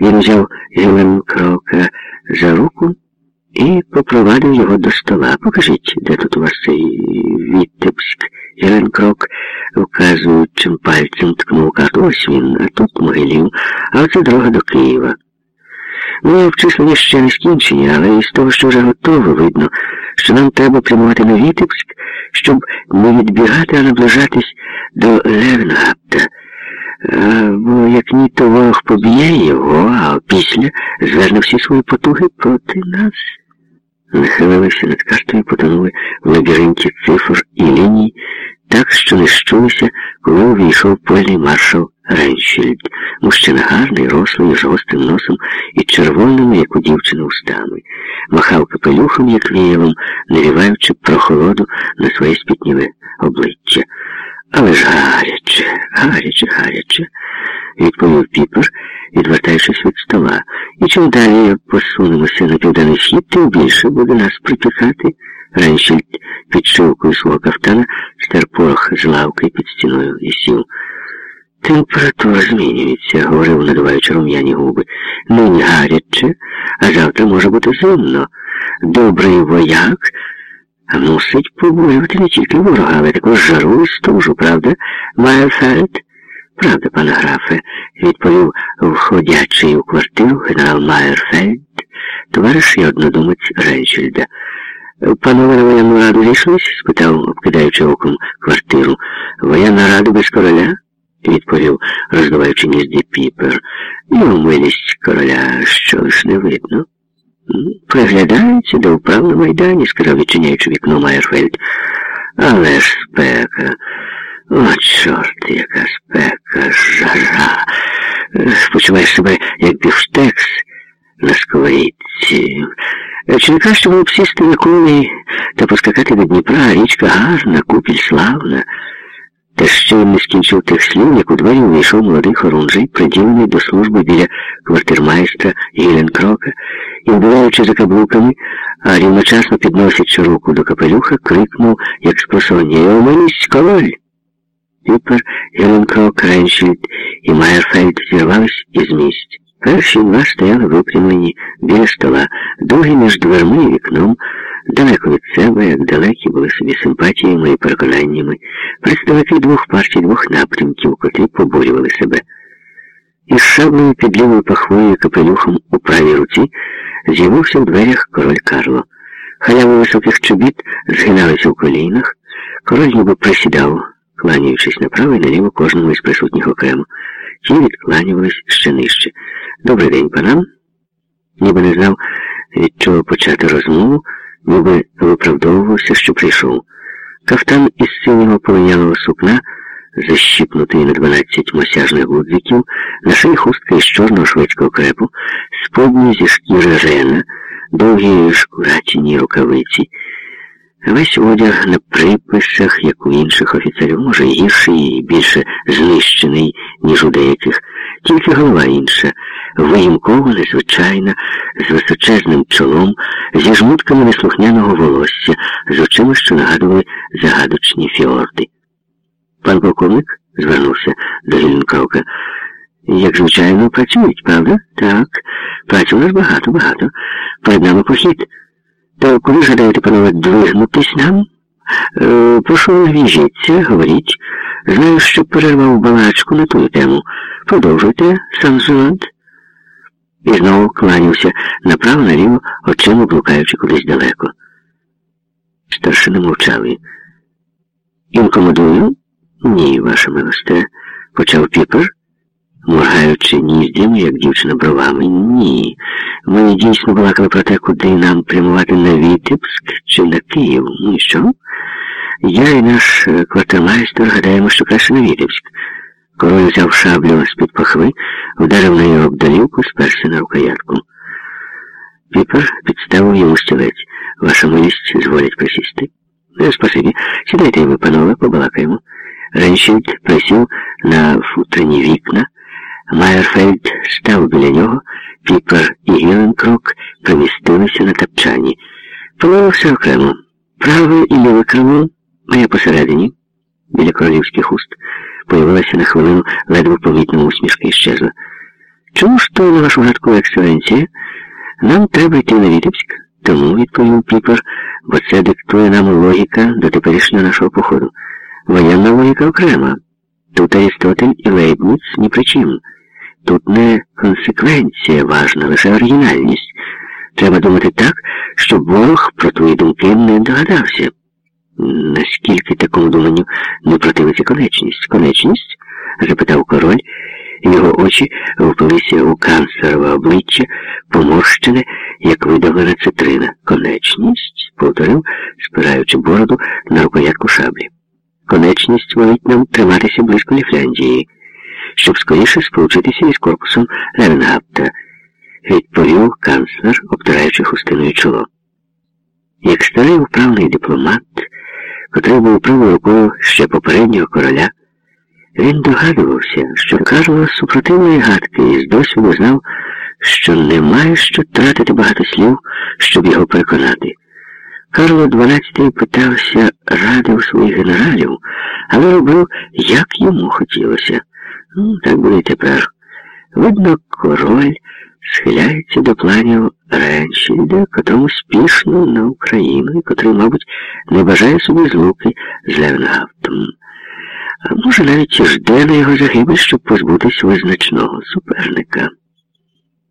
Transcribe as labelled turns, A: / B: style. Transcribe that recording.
A: Він взяв Гелен Крока за руку і попровадив його до стола. Покажіть, де тут у вас цей Вітебськ. Гелен Крок, вказуючим пальцем, ткнув карту. Ось він, а тут Могилів, а оце дорога до Києва. Мої обчислення ще не скінчені, але із того, що вже готово, видно, що нам треба прямувати на Вітебськ, щоб не відбігати, а наближатись до Левенгапта. Бо як ні, то ворог поб'є його, а після зверне всі свої потуги проти нас. Нахилилися над картою, потонули в лабіринті цифр і ліній, так що не щулися, коли увійшов польний маршал Реншільд. Мужчина гарний, рослий, з гострим носом і червоними, як у дівчини, устами. Махав капелюхом, як віялом, навіваючи прохолоду на своє спітніле обличчя. Але ж гаряче, гаряче, гаряче, відповів Піпер, відвертаючись від стола. І чим далі посунемося на південний схід, тим більше буде нас припікати. Реншільд під шивкою свого кафтана стер порох з лавки під стіною і сів. Температура змінюється, говорив, надуваючи рум'яні губи. Нині гаряче, а завтра може бути зимно. Добрий вояк мусить побоювати не тільки ворога, але також жару і стужу, правда, Майерфельд? Правда, пане графе, відповів входячий у квартиру генерал Майерфельд, товариш і однодумець Ренчельда. Панове на воєнну раду зійшлись? спитав, обкидаючи оком квартиру. Воєнна рада без короля? відповів, роздуваючи нізді піпер. Його милість короля що лиш не видно. Приглядається до вправ на Майдані, сказав, відчиняючи вікно Майерфельд. Але ж спека. О, чорт, яка спека, жара. Почуваєш себе, як бифштекс на сковорідці. Чи не краще було б сісти на коні та поскакати до Дніпра, річка гарна, купіль славна. Та ще він не скінчив тих слів, як у двері увійшов молодий хорунжий, приділений до служби біля квартирмайстра Гіленкрока, і, вбиваючи за каблуками, а рівночасно підносячи руку до капелюха, крикнув, як спросоння, просоння, «Його милість король!» Піпер, Гіленкрок, Реншільд і Майерфельд зірвались із місць. Перші два стояли випрямлені біля стола, другі між дверми і вікном, далеко від себе, як далекі були собі симпатіями і переконаннями, представники двох партій, двох напрямків, котрі поборювали себе. Із шаблею під лівою пахвою капелюхом у правій руці з'явився в дверях король Карло. Халяви високих чобіт згиналися в колінах, король ніби присідав, кланяючись направо і наліво кожному із присутніх окремо. Ті відкланювались ще нижче. Добрий день, панам. Ніби не знав, від чого почати розмову, ніби виправдовувався, що прийшов. Кафтан із синього полинялого сукна, защіпнутий на дванадцять мосяжних гудзиків, на шиї хустка із чорного шведського крепу, сподні зі шкіри рена, довгі шкуратіні рукавиці. Весь одяг на приписах, як у інших офіцерів, може гірший і більше знищений, ніж у деяких, тільки голова інша, виїмково, незвичайна, з височезним чолом, зі жмутками неслухняного волосся, з очима, що нагадували загадочні фіорди. Пан полковник звернувся до Гілінкрока. Як звичайно, працюють, правда? Так. Праці у нас багато, багато. Перед нами похід. То коли жадаєте, панове, двигнутись нам? Е, прошу, в'їжджіться, говоріть. Знаю, що перервав балачку на ту тему. Продовжуйте, Сан-Зеланд. І знову кланявся направо-наліво, очима блукаючи кудись далеко. Старшини мовчали. Інкомодую? Ні, ваша милосте, почав піпер, моргаючи ніздями, як дівчина бровами. Ні. Ми дійсно балакали про те, куди нам прямувати на Вітебськ чи на Київ. Ну і що? Я і наш квартирмайстер гадаємо, що краще на Вітебськ. Король взяв шаблю з-під пахви, вдарив нею об долівку, сперся на рукоятку. Піпер підставив йому стілець. Ваша милість зволять присісти. Не, спасибі. Сідайте ви, панове, побалакаємо. Реншільд присів на футрені вікна. Майерфельд став біля нього, Піпер і Гіленкрок примістилися на тапчані. Все окремо. Праве і ліве крило, а я посередині, біля королівських уст, появилася на хвилину ледве помітна усмішка і щезла. Чому ж то, на вашу гадку, ексцеленція? Нам треба йти на Вітебськ, тому, відповів Піпер, бо це диктує нам логіка до теперішнього нашого походу. Воєнна логіка окрема. Тут Аристотель і Лейбниц ні при чим. Тут не консеквенція важна, лише оригінальність. Треба думати так, щоб ворог про твої думки не догадався. Наскільки такому думанню не противиться конечність? Конечність? запитав король, його очі впилися у канцлерове обличчя, поморщене, як видавлена цитрина. Конечність, повторив, спираючи бороду на рукоятку шаблі. Конечність велить нам триматися близько Ліфляндії, щоб скоріше сполучитися із корпусом Левенгапта, відповів канцлер, обтираючи хустиною чоло. Як старий управний дипломат, котрий був правою рукою ще попереднього короля, він догадувався, що Карло супротивної гадки і з досвіду знав, що немає що тратити багато слів, щоб його переконати. Карло XII питався ради у своїх генералів, але робив, як йому хотілося. Ну, так буде тепер. Видно, король схиляється до планів Реншільда, котрому спішно на Україну, і котрий, мабуть, не бажає собі злуки з Левенгафтом. А може, навіть жде на його загибель, щоб позбутись визначного суперника.